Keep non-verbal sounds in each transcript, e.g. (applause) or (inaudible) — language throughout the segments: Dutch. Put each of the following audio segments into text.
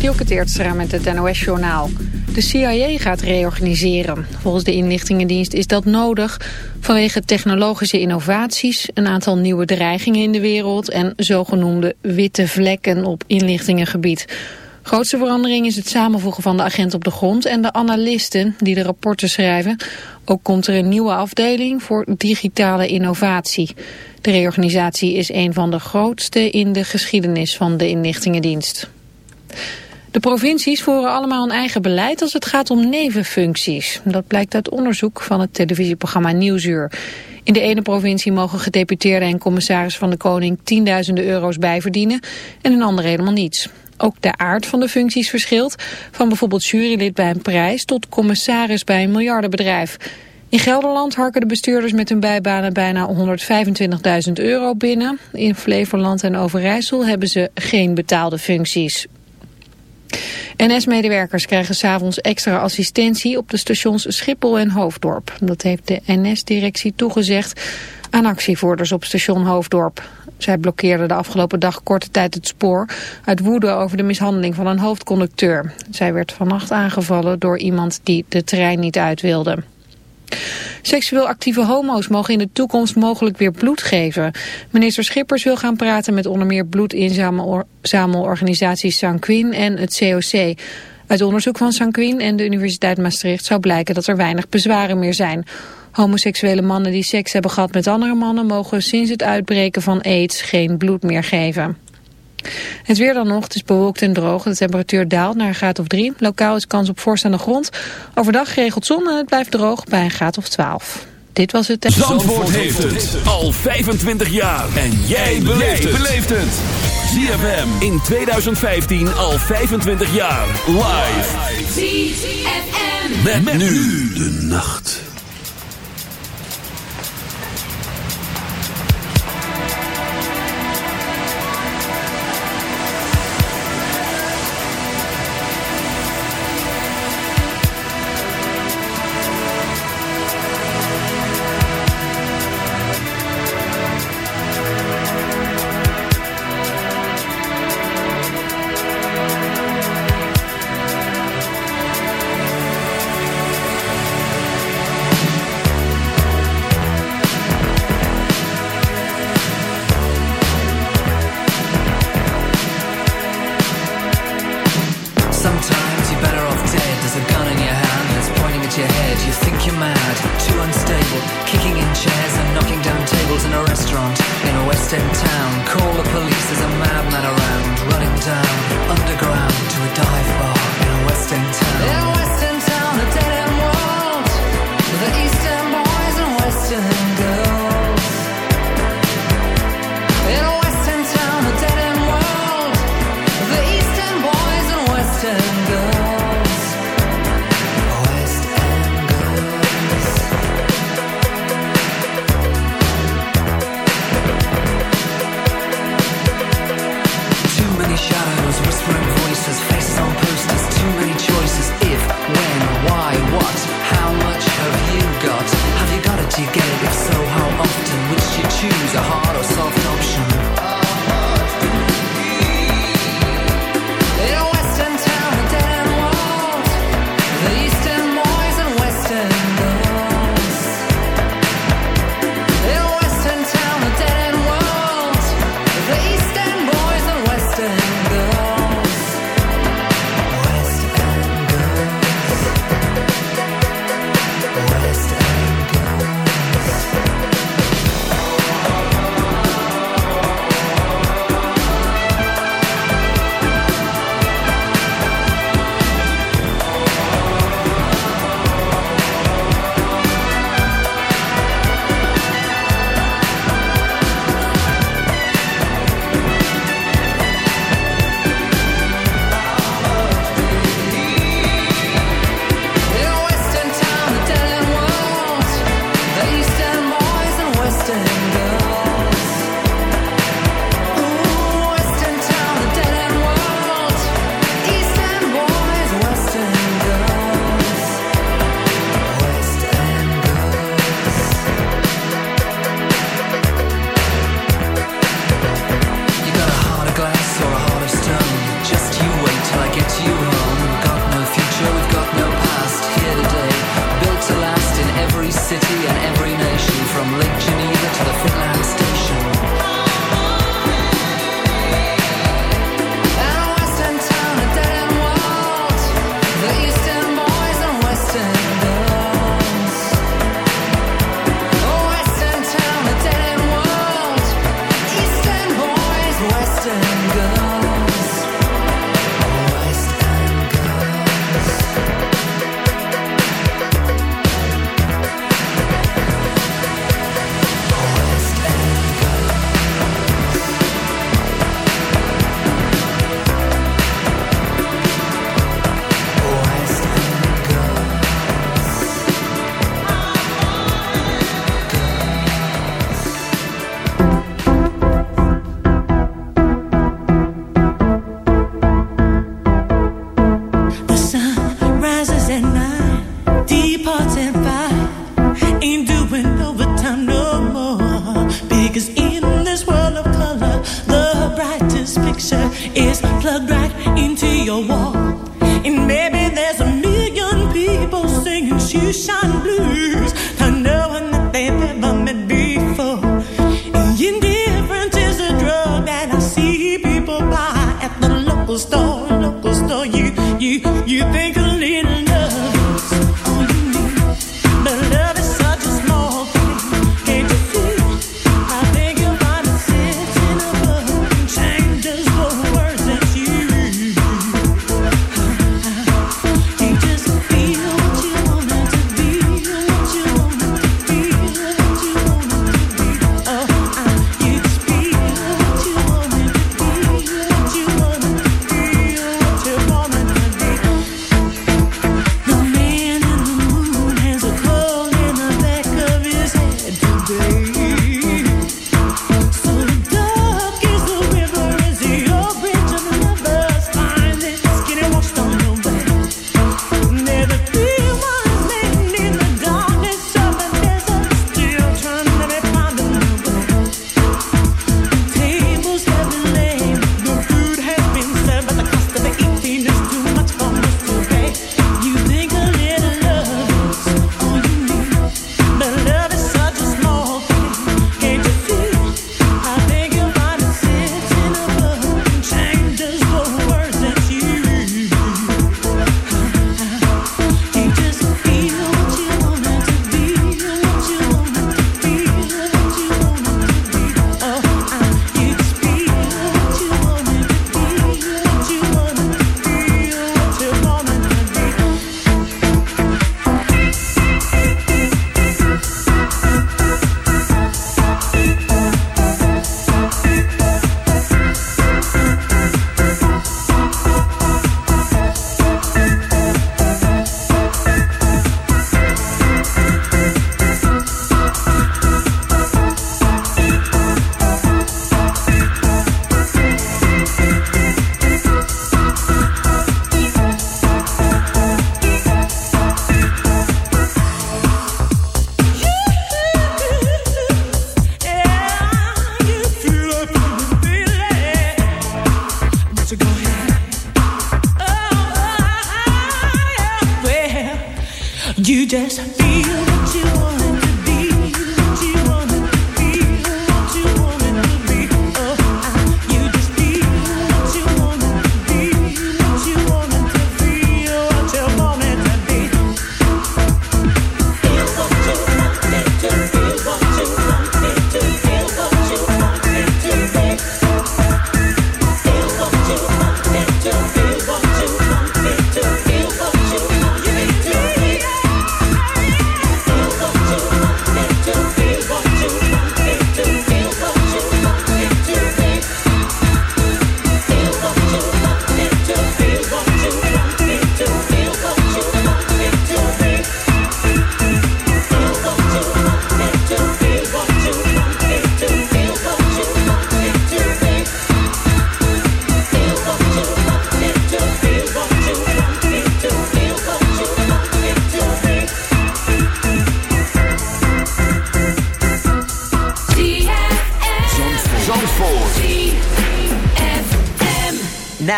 Dielke met het NOS-journaal. De CIA gaat reorganiseren. Volgens de inlichtingendienst is dat nodig vanwege technologische innovaties, een aantal nieuwe dreigingen in de wereld en zogenoemde witte vlekken op inlichtingengebied. Grootste verandering is het samenvoegen van de agent op de grond en de analisten die de rapporten schrijven. Ook komt er een nieuwe afdeling voor digitale innovatie. De reorganisatie is een van de grootste in de geschiedenis van de inlichtingendienst. De provincies voeren allemaal een eigen beleid als het gaat om nevenfuncties. Dat blijkt uit onderzoek van het televisieprogramma Nieuwsuur. In de ene provincie mogen gedeputeerden en commissaris van de koning tienduizenden euro's bijverdienen en in andere helemaal niets. Ook de aard van de functies verschilt, van bijvoorbeeld jurylid bij een prijs tot commissaris bij een miljardenbedrijf. In Gelderland harken de bestuurders met hun bijbanen bijna 125.000 euro binnen. In Flevoland en Overijssel hebben ze geen betaalde functies. NS-medewerkers krijgen s'avonds extra assistentie op de stations Schiphol en Hoofddorp. Dat heeft de NS-directie toegezegd aan actievoerders op station Hoofddorp. Zij blokkeerden de afgelopen dag korte tijd het spoor uit woede over de mishandeling van een hoofdconducteur. Zij werd vannacht aangevallen door iemand die de trein niet uit wilde. Seksueel actieve homo's mogen in de toekomst mogelijk weer bloed geven. Minister Schippers wil gaan praten met onder meer bloedinzamelorganisaties Sanquin en het COC. Uit onderzoek van Sanquin en de Universiteit Maastricht zou blijken dat er weinig bezwaren meer zijn. Homoseksuele mannen die seks hebben gehad met andere mannen mogen sinds het uitbreken van aids geen bloed meer geven. Het weer dan nog, het is bewolkt en droog. De temperatuur daalt naar een graad of 3. Lokaal is kans op vorst aan de grond. Overdag geregeld zon en het blijft droog bij een graad of 12. Dit was het... Zandvoort, Zandvoort heeft het al 25 jaar. En jij beleeft het. ZFM in 2015 al 25 jaar. Live. ZFM. met nu de nacht.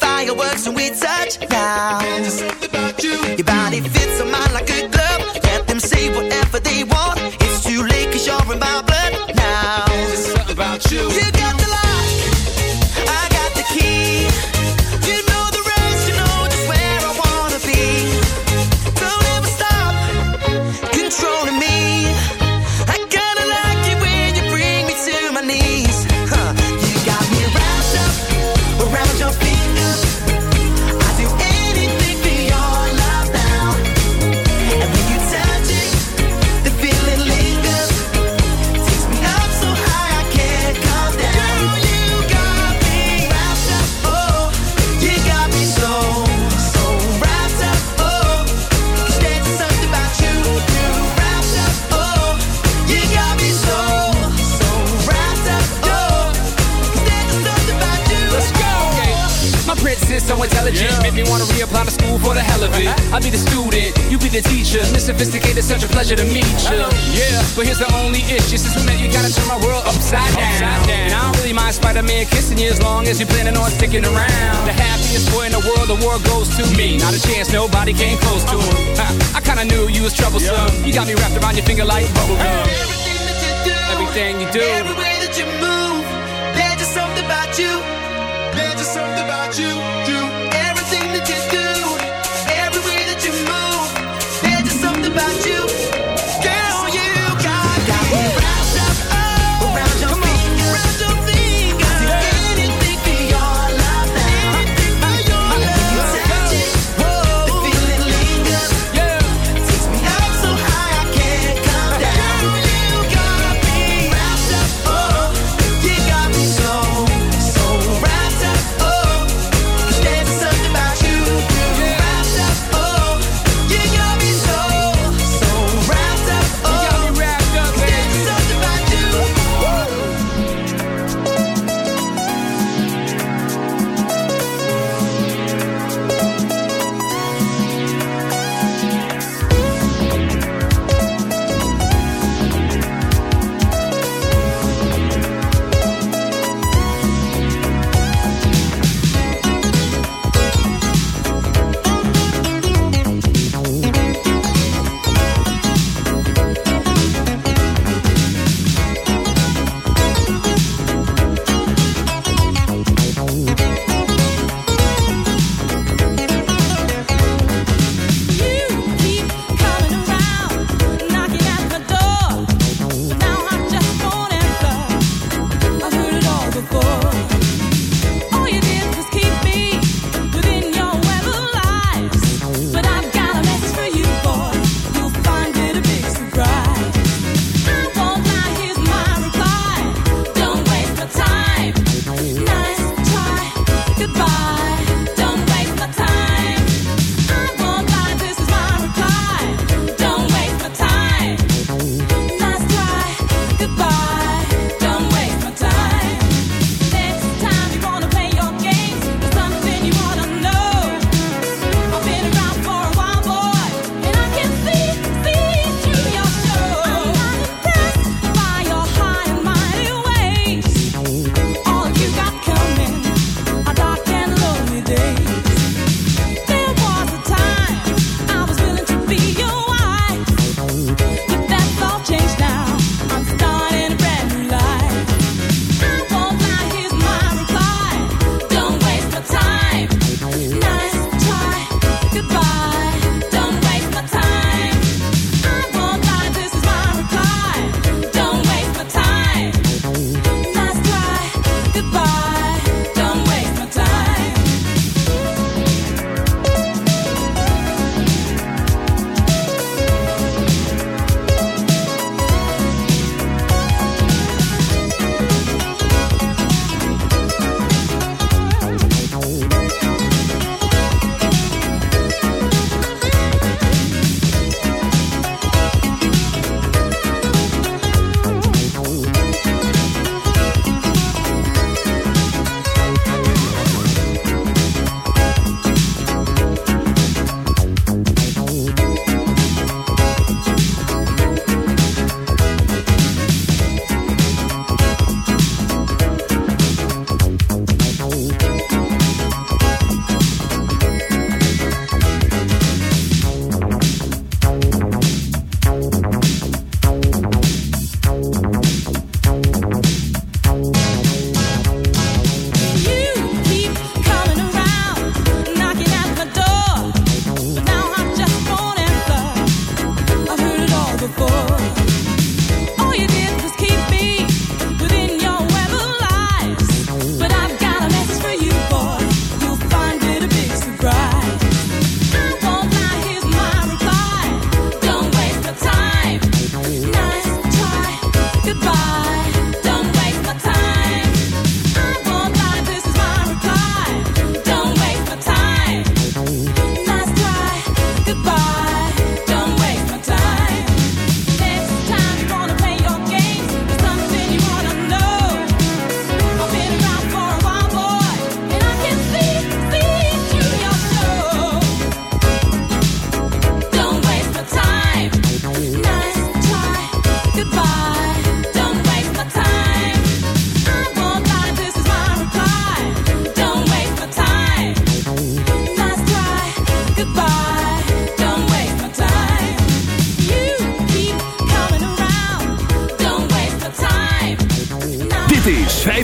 fireworks when we touch down. Your body fits on mine like a pleasure to meet you. Yeah, but here's the only issue. Since we met, you gotta turn my world upside down. Upside down. And I don't really mind Spider-Man kissing you as long as you're planning on sticking around. The happiest boy in the world, the world goes to me. Not a chance, nobody came close to him. I kinda knew you was troublesome. Yeah. You got me wrapped around your finger like bubblegum. Everything that you do, everything you do, every way that you move, there's just something about you.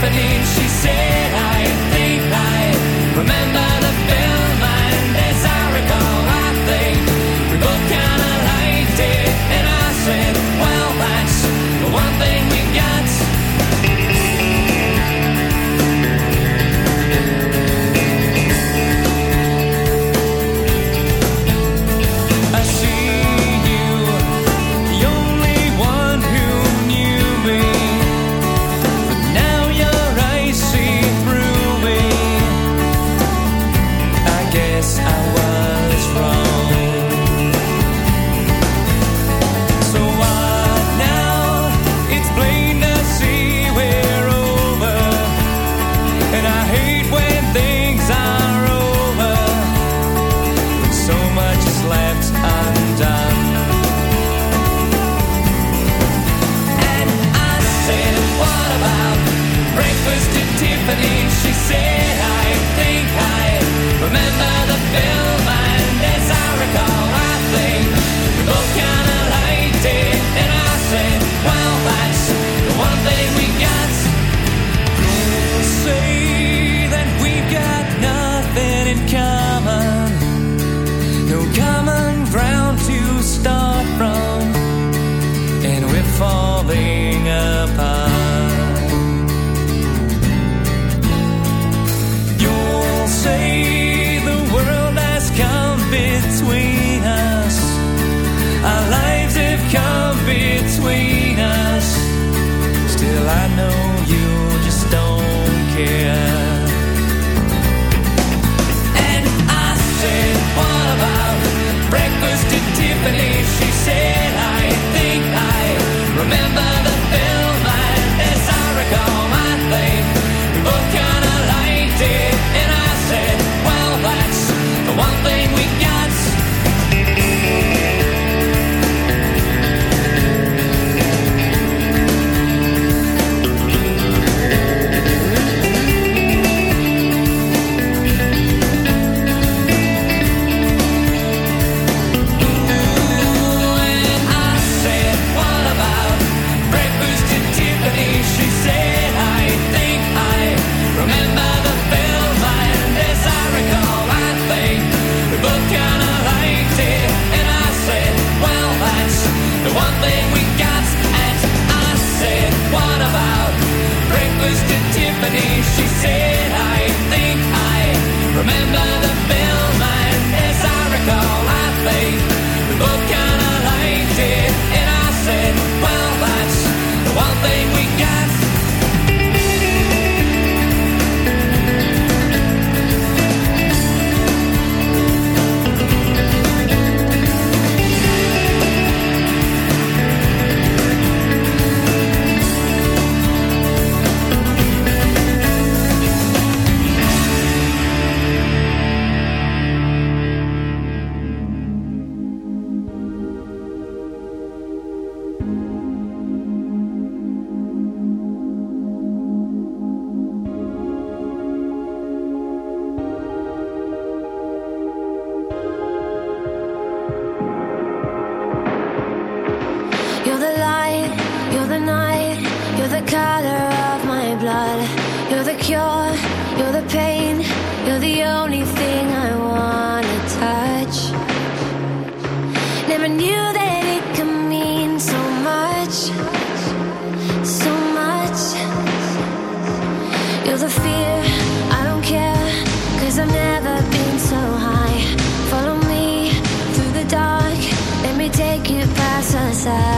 symphonies side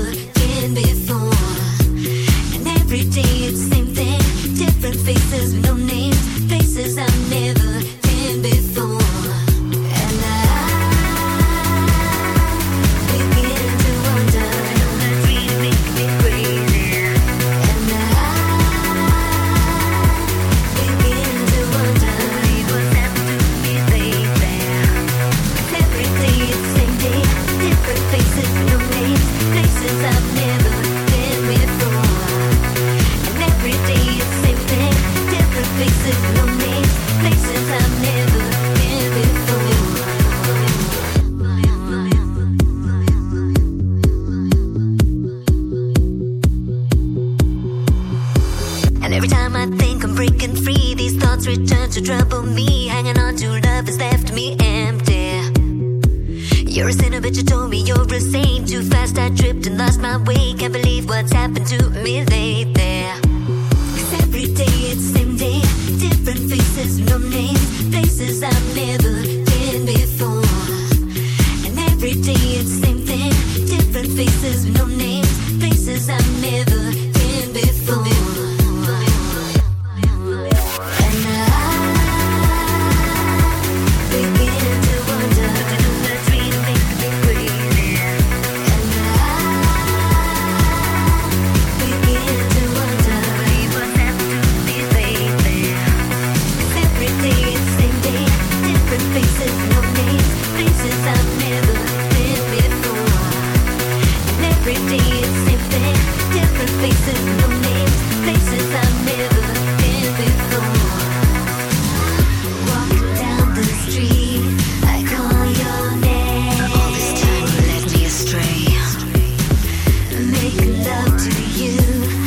love to you.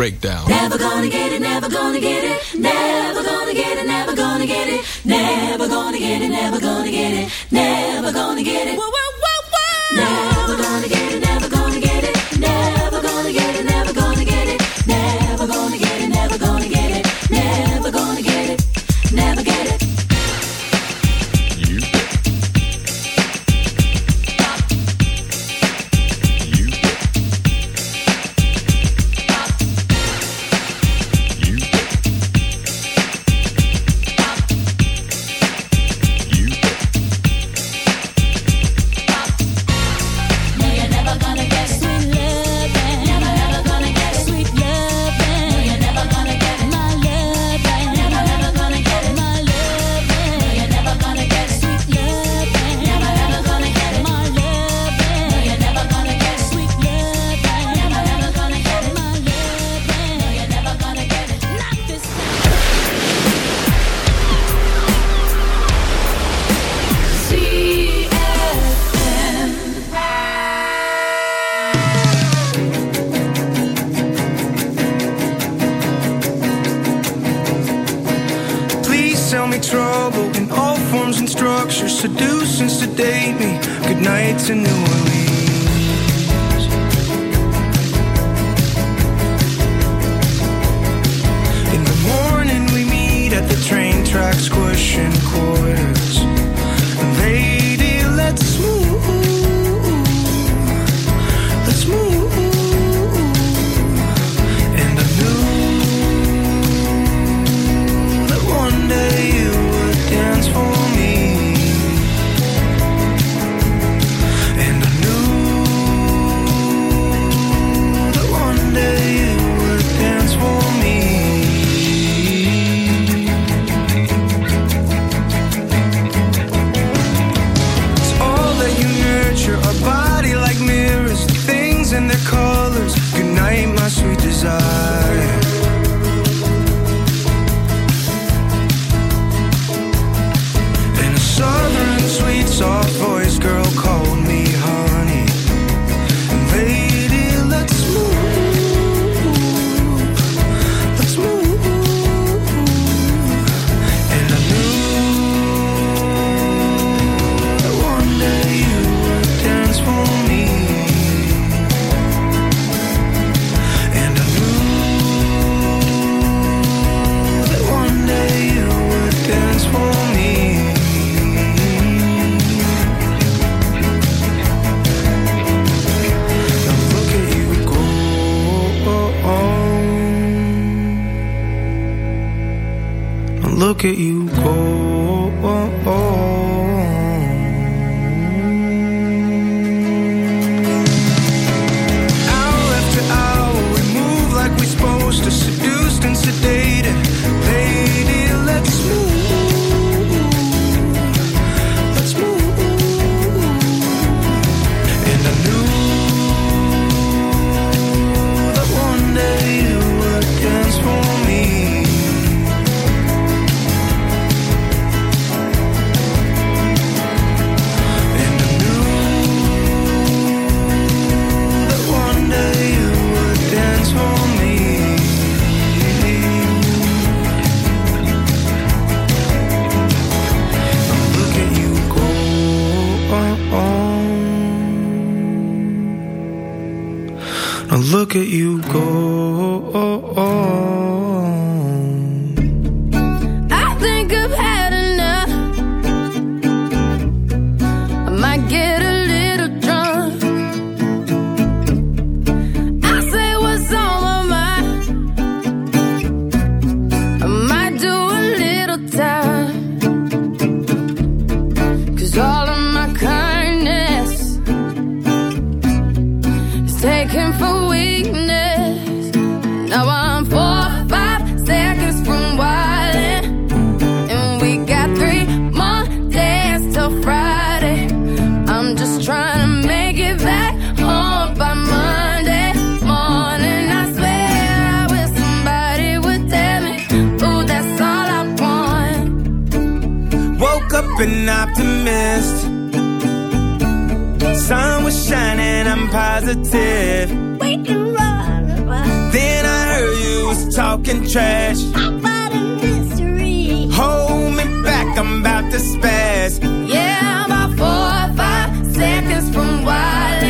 Breakdown. structure and sedate me. Good night to New Orleans. In the morning we meet at the train tracks, question core. at you go. positive. We can run. Then I heard you was talking trash. About a mystery. Hold me back, I'm about to spaz. Yeah, I'm about four or five seconds from wildin'.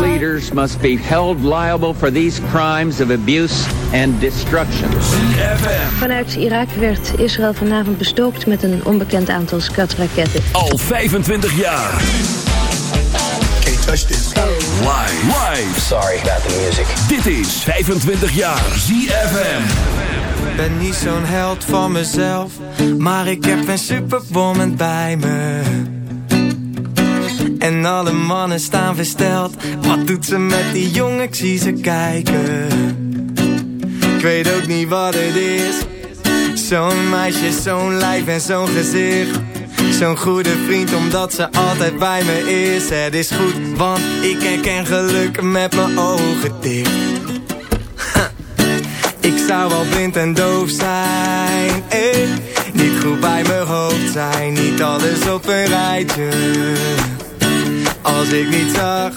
Leaders must be held liable for these crimes of abuse and destruction. Vanuit Irak werd Israël vanavond bestookt met een onbekend aantal skatraketten. Al 25 jaar. Can't touch this. Live. Live. Sorry about the music. Dit is 25 jaar ZFM. ben niet zo'n held van mezelf, maar ik heb een superwoman bij me. En alle mannen staan versteld. Wat doet ze met die jongen? Ik zie ze kijken. Ik weet ook niet wat het is. Zo'n meisje, zo'n lijf en zo'n gezicht. Zo'n goede vriend, omdat ze altijd bij me is. Het is goed, want ik herken geluk met mijn ogen dicht. (laughs) Ik zou wel blind en doof zijn, eh. Niet goed bij mijn hoofd zijn, niet alles op een rijtje. Als ik niet zag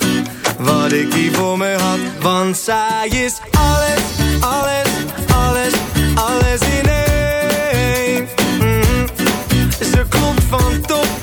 wat ik hier voor me had. Want zij is alles, alles, alles, alles in één. Mhm. Ze klopt van top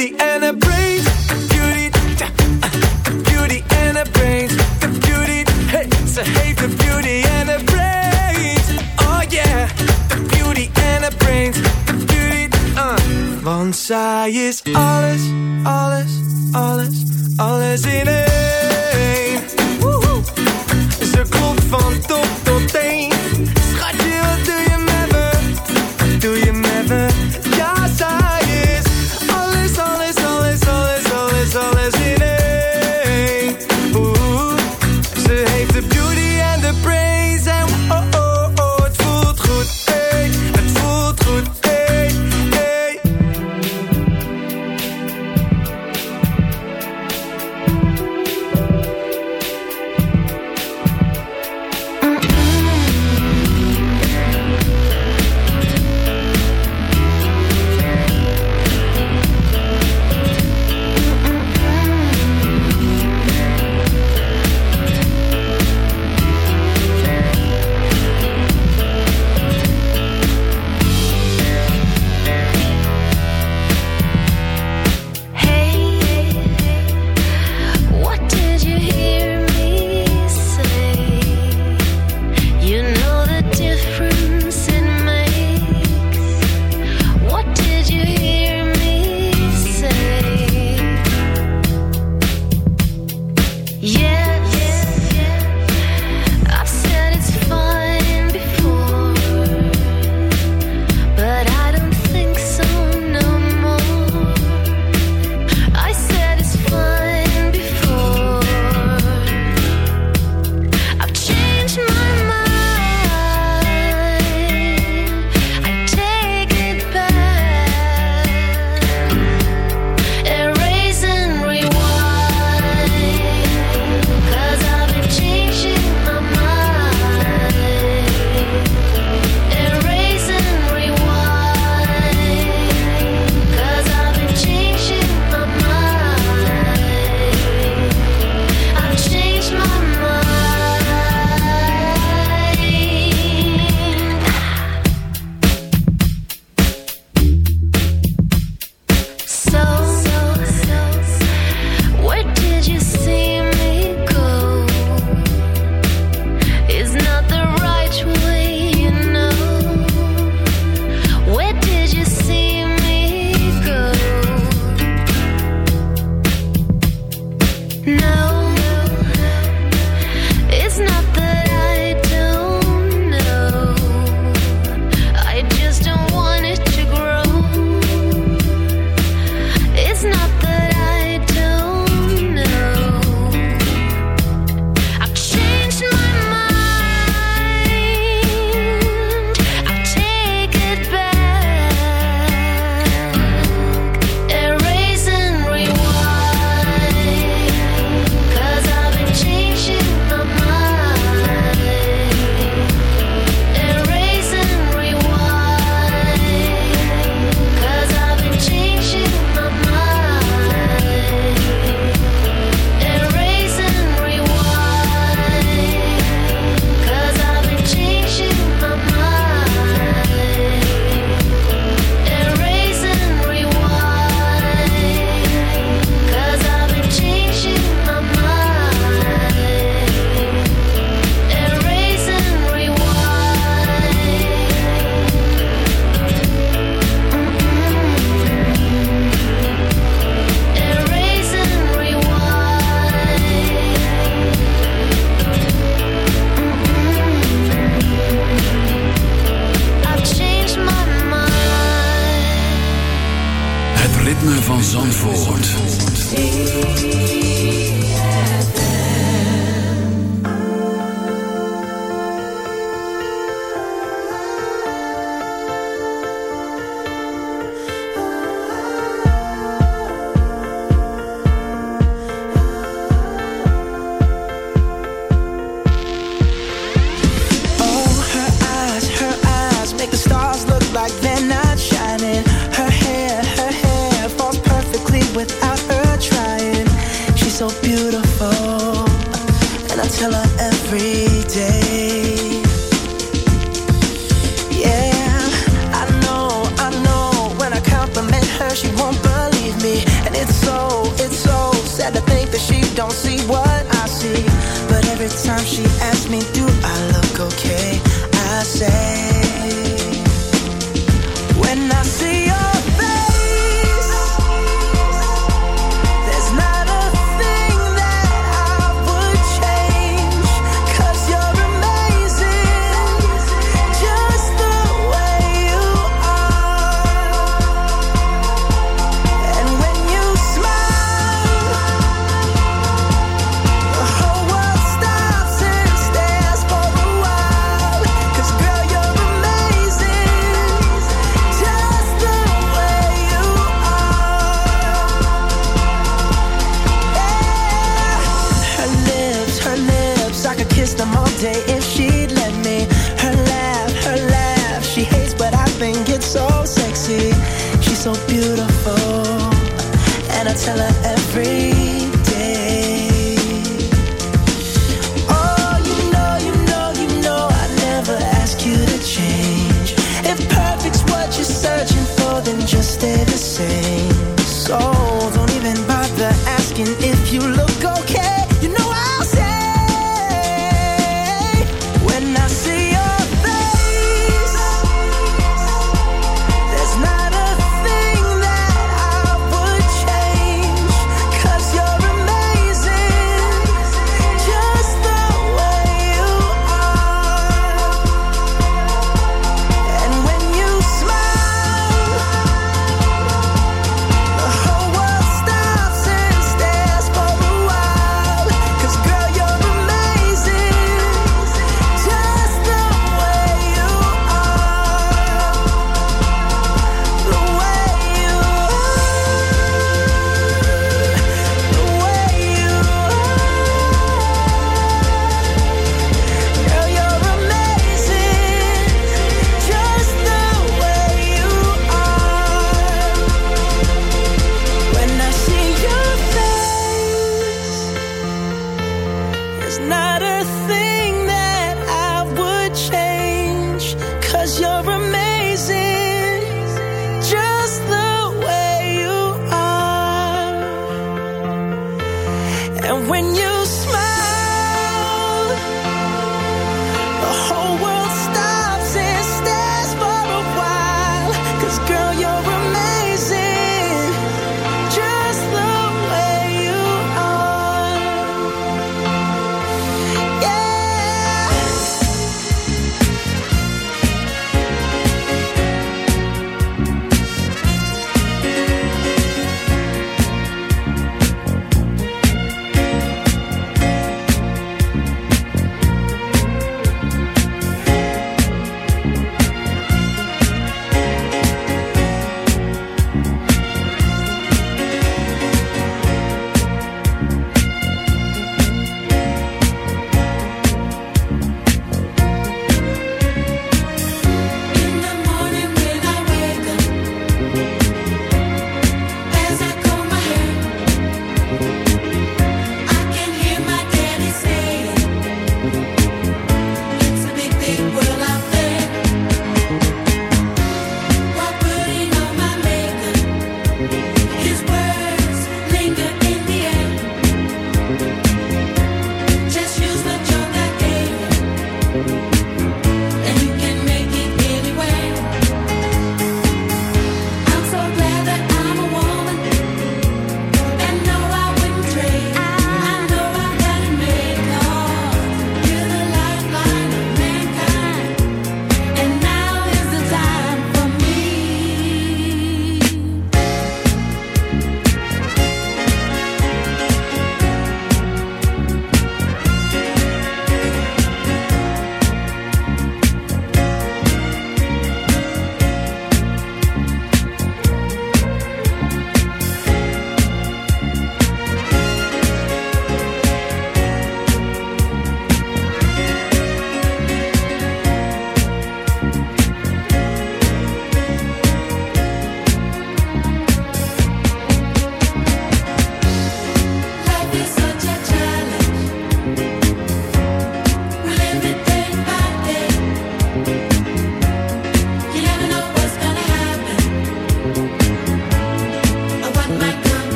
beauty en de brains. Beauty, ah, beauty en de brains. De beauty, hey, ze heeft de beauty en de brains. Oh yeah, de beauty en de brains. De beauty, uh. Want is alles, alles, alles, alles in één.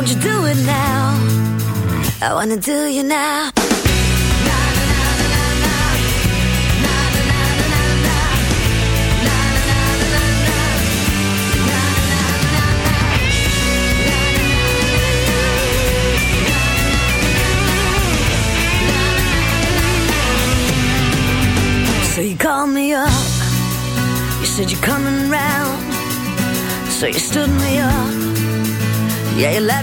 Don't you do it now? I wanna do you now.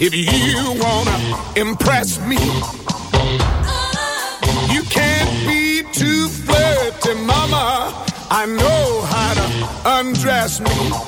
If you wanna impress me. You can't be too flirty, mama. I know how to undress me.